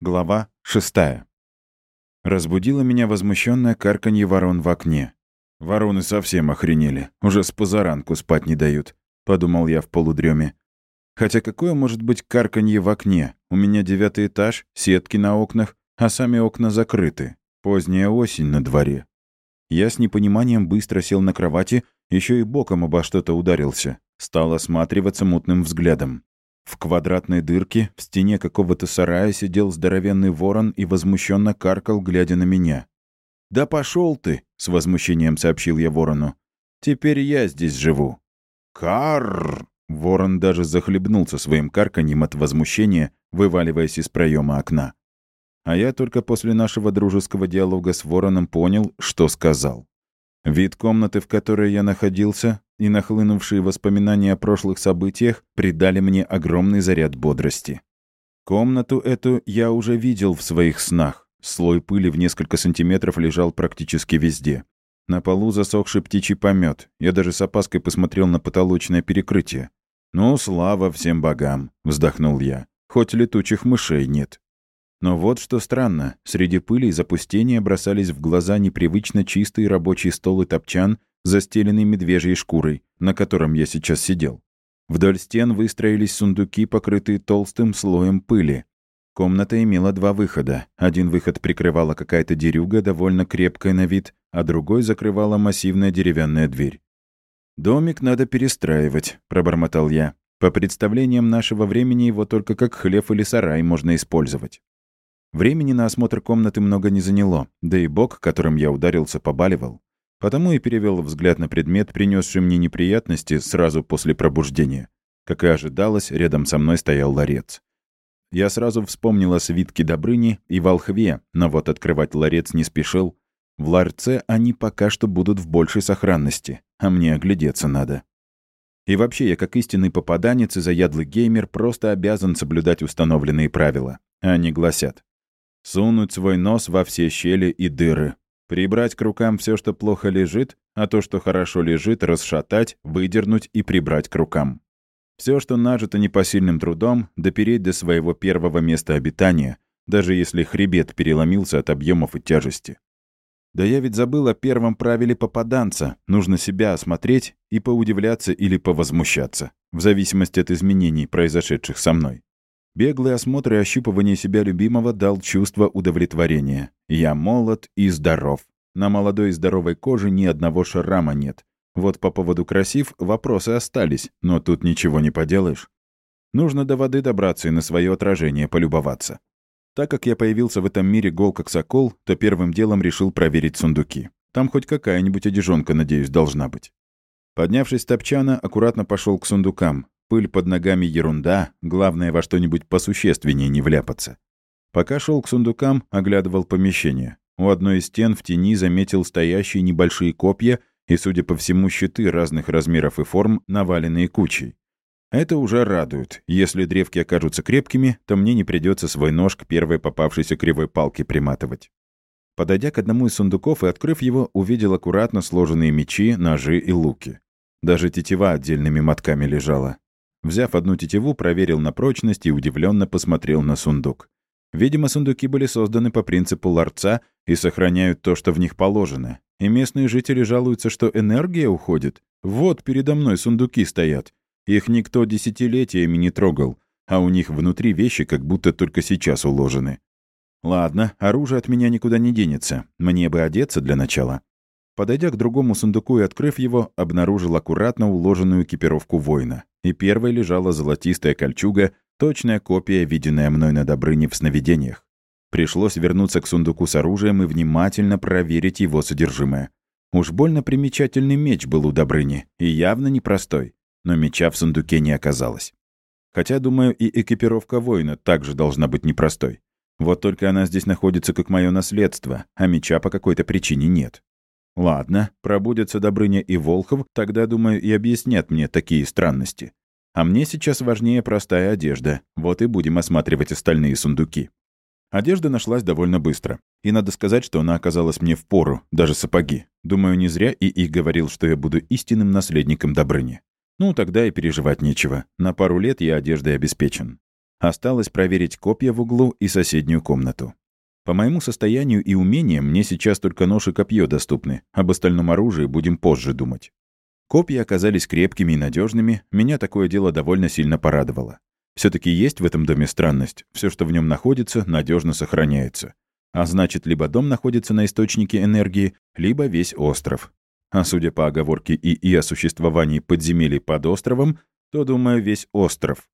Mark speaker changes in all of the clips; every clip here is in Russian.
Speaker 1: Глава шестая. Разбудило меня возмущенное карканье ворон в окне. «Вороны совсем охренели, уже с позаранку спать не дают», — подумал я в полудреме. Хотя какое может быть карканье в окне? У меня девятый этаж, сетки на окнах, а сами окна закрыты. Поздняя осень на дворе. Я с непониманием быстро сел на кровати, еще и боком обо что-то ударился. Стал осматриваться мутным взглядом. В квадратной дырке в стене какого-то сарая сидел здоровенный ворон и возмущенно каркал, глядя на меня. «Да пошел ты!» — с возмущением сообщил я ворону. «Теперь я здесь живу». «Карр!» Ворон даже захлебнулся своим карканьем от возмущения, вываливаясь из проема окна. А я только после нашего дружеского диалога с вороном понял, что сказал. Вид комнаты, в которой я находился, и нахлынувшие воспоминания о прошлых событиях придали мне огромный заряд бодрости. Комнату эту я уже видел в своих снах. Слой пыли в несколько сантиметров лежал практически везде. На полу засохший птичий помет. Я даже с опаской посмотрел на потолочное перекрытие. «Ну, слава всем богам!» — вздохнул я. «Хоть летучих мышей нет». Но вот что странно, среди пыли и запустения бросались в глаза непривычно чистый рабочий стол и топчан, застеленный медвежьей шкурой, на котором я сейчас сидел. Вдоль стен выстроились сундуки, покрытые толстым слоем пыли. Комната имела два выхода. Один выход прикрывала какая-то дерюга, довольно крепкая на вид, а другой закрывала массивная деревянная дверь. «Домик надо перестраивать», — пробормотал я. «По представлениям нашего времени его только как хлев или сарай можно использовать». Времени на осмотр комнаты много не заняло, да и бок, которым я ударился, побаливал. Потому и перевел взгляд на предмет, принесший мне неприятности сразу после пробуждения. Как и ожидалось, рядом со мной стоял ларец. Я сразу вспомнил о свитке Добрыни и волхве, но вот открывать ларец не спешил. В ларце они пока что будут в большей сохранности, а мне оглядеться надо. И вообще, я как истинный попаданец и заядлый геймер просто обязан соблюдать установленные правила. Они гласят Сунуть свой нос во все щели и дыры. Прибрать к рукам все, что плохо лежит, а то, что хорошо лежит, расшатать, выдернуть и прибрать к рукам. Все, что нажито непосильным трудом, допереть до своего первого места обитания, даже если хребет переломился от объемов и тяжести. Да я ведь забыл о первом правиле попаданца. Нужно себя осмотреть и поудивляться или повозмущаться, в зависимости от изменений, произошедших со мной. Беглый осмотр и ощупывание себя любимого дал чувство удовлетворения. Я молод и здоров. На молодой и здоровой коже ни одного шрама нет. Вот по поводу красив вопросы остались, но тут ничего не поделаешь. Нужно до воды добраться и на свое отражение полюбоваться. Так как я появился в этом мире гол как сокол, то первым делом решил проверить сундуки. Там хоть какая-нибудь одежонка, надеюсь, должна быть. Поднявшись с топчана, аккуратно пошел к сундукам. Пыль под ногами ерунда, главное во что-нибудь посущественнее не вляпаться. Пока шел к сундукам, оглядывал помещение. У одной из стен в тени заметил стоящие небольшие копья и, судя по всему, щиты разных размеров и форм, наваленные кучей. Это уже радует. Если древки окажутся крепкими, то мне не придется свой нож к первой попавшейся кривой палке приматывать. Подойдя к одному из сундуков и открыв его, увидел аккуратно сложенные мечи, ножи и луки. Даже тетива отдельными мотками лежала. Взяв одну тетиву, проверил на прочность и удивленно посмотрел на сундук. Видимо, сундуки были созданы по принципу ларца и сохраняют то, что в них положено. И местные жители жалуются, что энергия уходит. Вот передо мной сундуки стоят. Их никто десятилетиями не трогал, а у них внутри вещи как будто только сейчас уложены. Ладно, оружие от меня никуда не денется. Мне бы одеться для начала. Подойдя к другому сундуку и открыв его, обнаружил аккуратно уложенную экипировку воина. И первой лежала золотистая кольчуга, точная копия, виденная мной на Добрыне в сновидениях. Пришлось вернуться к сундуку с оружием и внимательно проверить его содержимое. Уж больно примечательный меч был у Добрыни, и явно непростой. Но меча в сундуке не оказалось. Хотя, думаю, и экипировка воина также должна быть непростой. Вот только она здесь находится как мое наследство, а меча по какой-то причине нет. Ладно, пробудятся Добрыня и Волхов, тогда, думаю, и объяснят мне такие странности. А мне сейчас важнее простая одежда. Вот и будем осматривать остальные сундуки. Одежда нашлась довольно быстро. И надо сказать, что она оказалась мне в пору, даже сапоги. Думаю, не зря и их говорил, что я буду истинным наследником Добрыни. Ну, тогда и переживать нечего. На пару лет я одеждой обеспечен. Осталось проверить копья в углу и соседнюю комнату. По моему состоянию и умениям мне сейчас только нож и копье доступны, об остальном оружии будем позже думать. Копья оказались крепкими и надежными, меня такое дело довольно сильно порадовало. все таки есть в этом доме странность, все, что в нем находится, надежно сохраняется. А значит, либо дом находится на источнике энергии, либо весь остров. А судя по оговорке ИИ о существовании подземелий под островом, то, думаю, весь остров.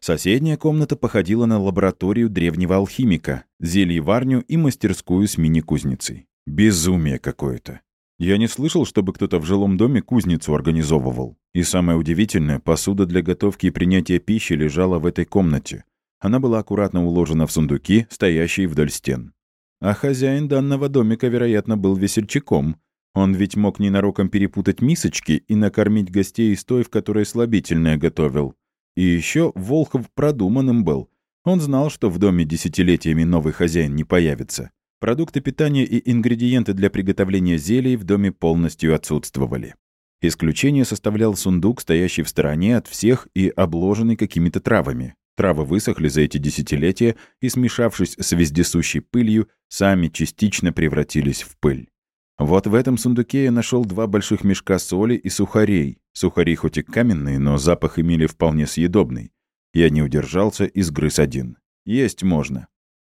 Speaker 1: Соседняя комната походила на лабораторию древнего алхимика, зельеварню и мастерскую с мини-кузницей. Безумие какое-то. Я не слышал, чтобы кто-то в жилом доме кузницу организовывал. И самое удивительное, посуда для готовки и принятия пищи лежала в этой комнате. Она была аккуратно уложена в сундуки, стоящие вдоль стен. А хозяин данного домика, вероятно, был весельчаком. Он ведь мог ненароком перепутать мисочки и накормить гостей из той, в которой слабительное готовил. И еще Волхов продуманным был. Он знал, что в доме десятилетиями новый хозяин не появится. Продукты питания и ингредиенты для приготовления зелий в доме полностью отсутствовали. Исключение составлял сундук, стоящий в стороне от всех и обложенный какими-то травами. Травы высохли за эти десятилетия и, смешавшись с вездесущей пылью, сами частично превратились в пыль. Вот в этом сундуке я нашел два больших мешка соли и сухарей. Сухари хоть и каменные, но запах имели вполне съедобный. Я не удержался и сгрыз один. Есть можно.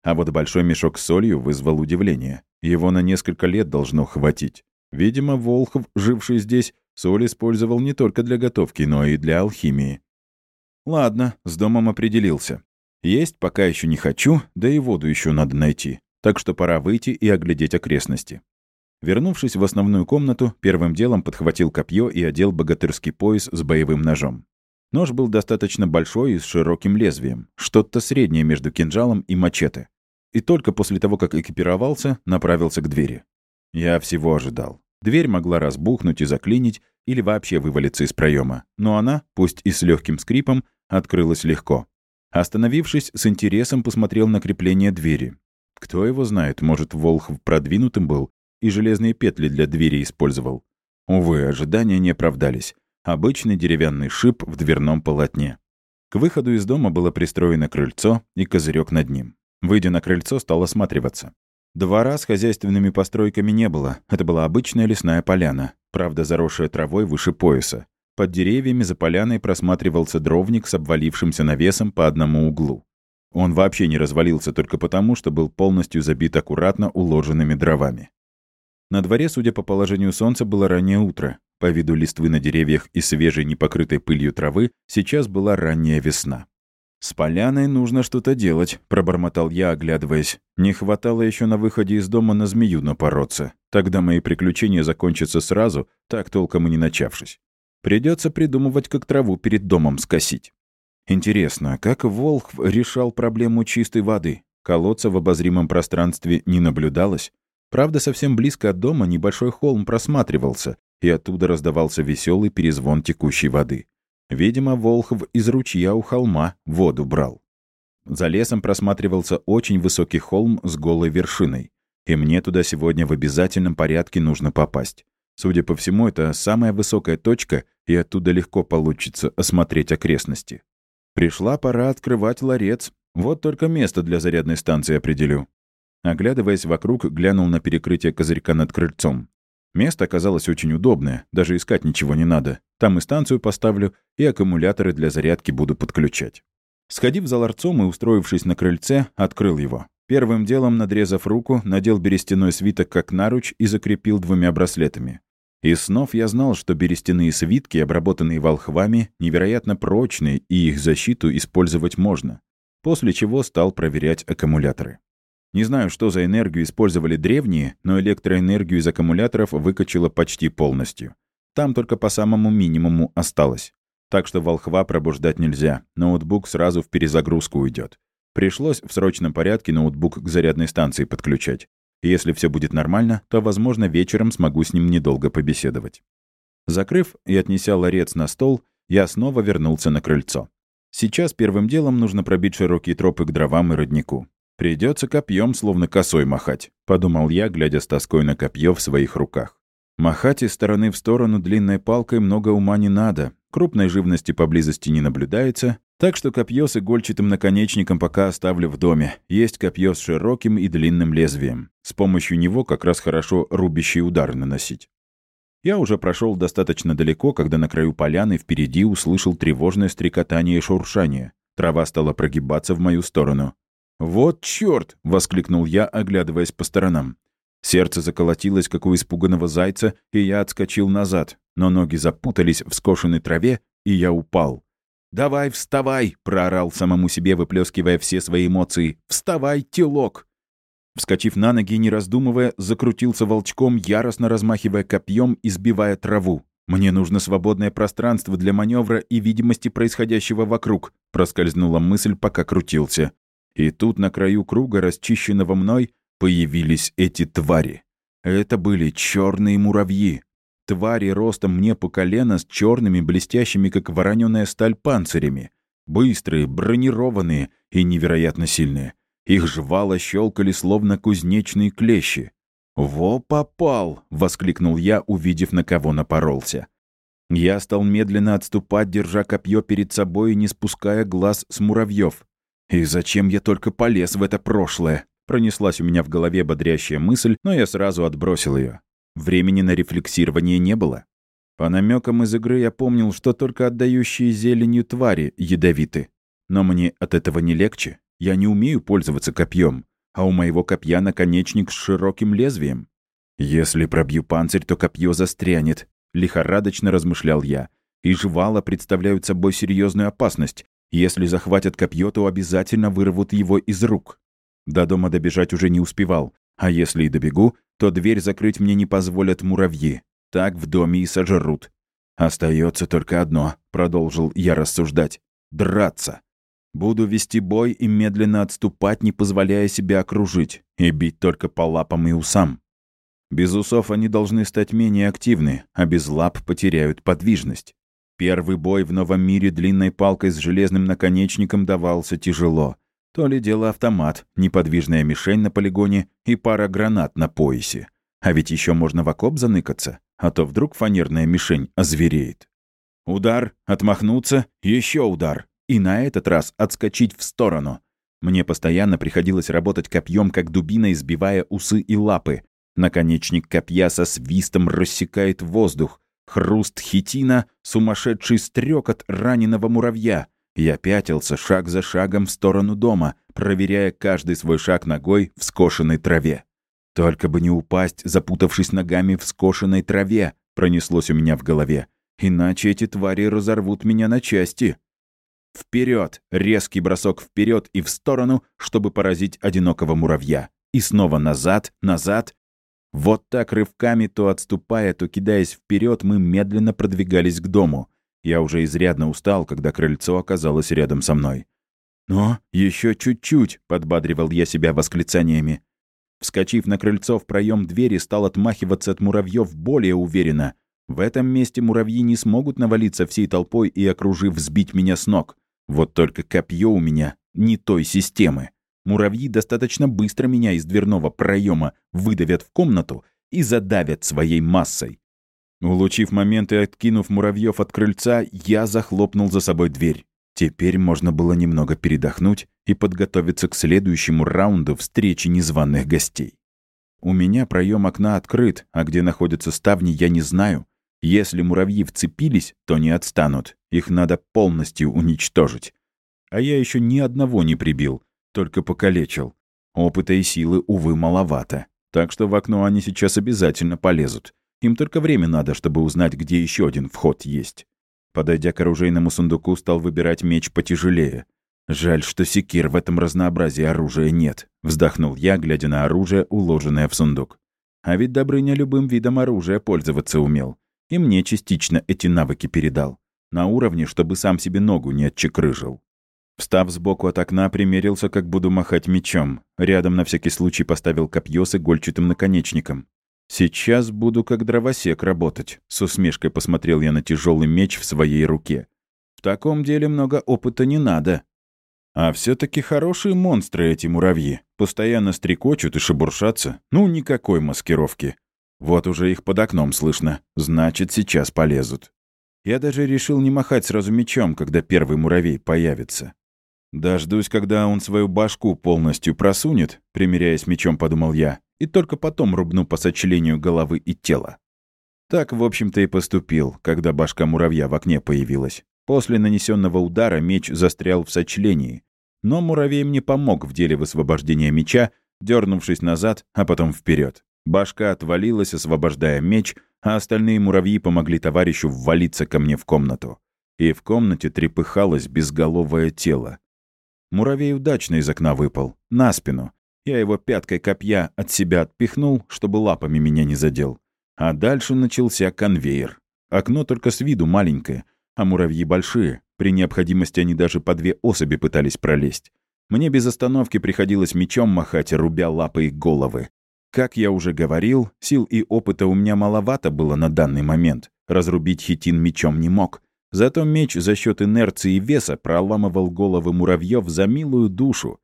Speaker 1: А вот большой мешок с солью вызвал удивление. Его на несколько лет должно хватить. Видимо, Волхов, живший здесь, соль использовал не только для готовки, но и для алхимии. Ладно, с домом определился. Есть пока еще не хочу, да и воду еще надо найти. Так что пора выйти и оглядеть окрестности. Вернувшись в основную комнату, первым делом подхватил копье и одел богатырский пояс с боевым ножом. Нож был достаточно большой и с широким лезвием, что-то среднее между кинжалом и мачете. И только после того, как экипировался, направился к двери. Я всего ожидал. Дверь могла разбухнуть и заклинить, или вообще вывалиться из проема, но она, пусть и с легким скрипом, открылась легко. Остановившись, с интересом посмотрел на крепление двери. Кто его знает, может, Волхв продвинутым был и железные петли для двери использовал. Увы, ожидания не оправдались. Обычный деревянный шип в дверном полотне. К выходу из дома было пристроено крыльцо и козырек над ним. Выйдя на крыльцо, стал осматриваться. Двора с хозяйственными постройками не было. Это была обычная лесная поляна, правда, заросшая травой выше пояса. Под деревьями за поляной просматривался дровник с обвалившимся навесом по одному углу. Он вообще не развалился только потому, что был полностью забит аккуратно уложенными дровами. На дворе, судя по положению солнца, было раннее утро. По виду листвы на деревьях и свежей, непокрытой пылью травы, сейчас была ранняя весна. «С поляной нужно что-то делать», — пробормотал я, оглядываясь. «Не хватало еще на выходе из дома на змею напороться. Тогда мои приключения закончатся сразу, так толком и не начавшись. Придется придумывать, как траву перед домом скосить. Интересно, как Волх решал проблему чистой воды? Колодца в обозримом пространстве не наблюдалось? Правда, совсем близко от дома небольшой холм просматривался, и оттуда раздавался веселый перезвон текущей воды. Видимо, Волхов из ручья у холма воду брал. За лесом просматривался очень высокий холм с голой вершиной. И мне туда сегодня в обязательном порядке нужно попасть. Судя по всему, это самая высокая точка, и оттуда легко получится осмотреть окрестности. Пришла пора открывать ларец. Вот только место для зарядной станции определю. Оглядываясь вокруг, глянул на перекрытие козырька над крыльцом. Место оказалось очень удобное, даже искать ничего не надо. Там и станцию поставлю, и аккумуляторы для зарядки буду подключать. Сходив за ларцом и устроившись на крыльце, открыл его. Первым делом, надрезав руку, надел берестяной свиток как наруч и закрепил двумя браслетами. Из снов я знал, что берестяные свитки, обработанные волхвами, невероятно прочные, и их защиту использовать можно. После чего стал проверять аккумуляторы. Не знаю, что за энергию использовали древние, но электроэнергию из аккумуляторов выкачало почти полностью. Там только по самому минимуму осталось. Так что волхва пробуждать нельзя, ноутбук сразу в перезагрузку уйдет. Пришлось в срочном порядке ноутбук к зарядной станции подключать. Если все будет нормально, то, возможно, вечером смогу с ним недолго побеседовать. Закрыв и отнеся ларец на стол, я снова вернулся на крыльцо. Сейчас первым делом нужно пробить широкие тропы к дровам и роднику. Придется копьем, словно косой махать, подумал я, глядя с тоской на копье в своих руках. Махать из стороны в сторону длинной палкой много ума не надо. Крупной живности поблизости не наблюдается, так что копье с игольчатым наконечником пока оставлю в доме. Есть копье с широким и длинным лезвием. С помощью него как раз хорошо рубящий удар наносить. Я уже прошел достаточно далеко, когда на краю поляны впереди услышал тревожное стрекотание и шуршание. Трава стала прогибаться в мою сторону. «Вот чёрт!» — воскликнул я, оглядываясь по сторонам. Сердце заколотилось, как у испуганного зайца, и я отскочил назад, но ноги запутались в скошенной траве, и я упал. «Давай, вставай!» — проорал самому себе, выплескивая все свои эмоции. «Вставай, телок!» Вскочив на ноги, не раздумывая, закрутился волчком, яростно размахивая копьем и сбивая траву. «Мне нужно свободное пространство для маневра и видимости происходящего вокруг», проскользнула мысль, пока крутился. И тут на краю круга, расчищенного мной, появились эти твари. Это были черные муравьи. Твари ростом мне по колено с черными, блестящими, как вороненая сталь, панцирями. Быстрые, бронированные и невероятно сильные. Их жвала щелкали, словно кузнечные клещи. «Во попал!» — воскликнул я, увидев, на кого напоролся. Я стал медленно отступать, держа копье перед собой и не спуская глаз с муравьев. И зачем я только полез в это прошлое? Пронеслась у меня в голове бодрящая мысль, но я сразу отбросил ее. Времени на рефлексирование не было. По намекам из игры я помнил, что только отдающие зеленью твари ядовиты. Но мне от этого не легче. Я не умею пользоваться копьем, а у моего копья наконечник с широким лезвием. Если пробью панцирь, то копье застрянет, лихорадочно размышлял я. И жвала представляют собой серьезную опасность. Если захватят копье, то обязательно вырвут его из рук. До дома добежать уже не успевал. А если и добегу, то дверь закрыть мне не позволят муравьи. Так в доме и сожрут. Остается только одно, продолжил я рассуждать. Драться. Буду вести бой и медленно отступать, не позволяя себя окружить, и бить только по лапам и усам. Без усов они должны стать менее активны, а без лап потеряют подвижность. Первый бой в новом мире длинной палкой с железным наконечником давался тяжело. То ли дело автомат, неподвижная мишень на полигоне и пара гранат на поясе. А ведь еще можно в окоп заныкаться, а то вдруг фанерная мишень озвереет. Удар, отмахнуться, еще удар. И на этот раз отскочить в сторону. Мне постоянно приходилось работать копьем, как дубина, избивая усы и лапы. Наконечник копья со свистом рассекает воздух. Хруст хитина, сумасшедший стрекот раненого муравья — я пятился шаг за шагом в сторону дома, проверяя каждый свой шаг ногой в скошенной траве. Только бы не упасть, запутавшись ногами в скошенной траве, пронеслось у меня в голове. Иначе эти твари разорвут меня на части. Вперед! Резкий бросок вперед и в сторону, чтобы поразить одинокого муравья. И снова назад, назад. Вот так рывками, то отступая, то кидаясь вперед, мы медленно продвигались к дому. Я уже изрядно устал, когда крыльцо оказалось рядом со мной. «Но еще чуть-чуть», — подбадривал я себя восклицаниями. Вскочив на крыльцо в проем двери, стал отмахиваться от муравьев более уверенно. В этом месте муравьи не смогут навалиться всей толпой и, окружив, сбить меня с ног. Вот только копье у меня не той системы. Муравьи достаточно быстро меня из дверного проема выдавят в комнату и задавят своей массой. Улучив момент и откинув муравьев от крыльца, я захлопнул за собой дверь. Теперь можно было немного передохнуть и подготовиться к следующему раунду встречи незваных гостей. У меня проем окна открыт, а где находятся ставни, я не знаю. Если муравьи вцепились, то не отстанут. Их надо полностью уничтожить. А я еще ни одного не прибил, только покалечил. Опыта и силы, увы, маловато. Так что в окно они сейчас обязательно полезут. Им только время надо, чтобы узнать, где еще один вход есть. Подойдя к оружейному сундуку, стал выбирать меч потяжелее. «Жаль, что секир в этом разнообразии оружия нет», — вздохнул я, глядя на оружие, уложенное в сундук. А ведь Добрыня любым видом оружия пользоваться умел. И мне частично эти навыки передал. На уровне, чтобы сам себе ногу не отчекрыжил. Встав сбоку от окна, примерился, как буду махать мечом. Рядом на всякий случай поставил копье с игольчатым наконечником. «Сейчас буду как дровосек работать», — с усмешкой посмотрел я на тяжелый меч в своей руке. «В таком деле много опыта не надо». А все таки хорошие монстры эти муравьи. Постоянно стрекочут и шебуршатся. Ну, никакой маскировки. Вот уже их под окном слышно. Значит, сейчас полезут. Я даже решил не махать сразу мечом, когда первый муравей появится. «Дождусь, когда он свою башку полностью просунет», примеряясь мечом, подумал я, и только потом рубну по сочлению головы и тела. Так, в общем-то, и поступил, когда башка муравья в окне появилась. После нанесенного удара меч застрял в сочлении. Но муравей мне помог в деле высвобождения меча, дернувшись назад, а потом вперед. Башка отвалилась, освобождая меч, а остальные муравьи помогли товарищу ввалиться ко мне в комнату. И в комнате трепыхалось безголовое тело. Муравей удачно из окна выпал, на спину. Я его пяткой копья от себя отпихнул, чтобы лапами меня не задел. А дальше начался конвейер. Окно только с виду маленькое, а муравьи большие. При необходимости они даже по две особи пытались пролезть. Мне без остановки приходилось мечом махать, рубя лапы и головы. Как я уже говорил, сил и опыта у меня маловато было на данный момент. Разрубить хитин мечом не мог. Зато меч за счет инерции и веса проламывал головы муравьев за милую душу.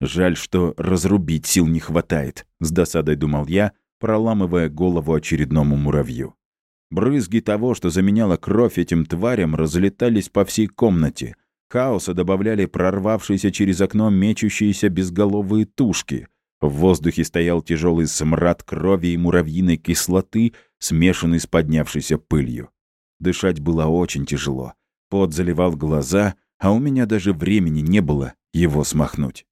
Speaker 1: Жаль, что разрубить сил не хватает, с досадой думал я, проламывая голову очередному муравью. Брызги того, что заменяло кровь этим тварям, разлетались по всей комнате. Хаоса добавляли прорвавшиеся через окно мечущиеся безголовые тушки. В воздухе стоял тяжелый смрад крови и муравьиной кислоты, смешанный с поднявшейся пылью. Дышать было очень тяжело. Пот заливал глаза, а у меня даже времени не было его смахнуть.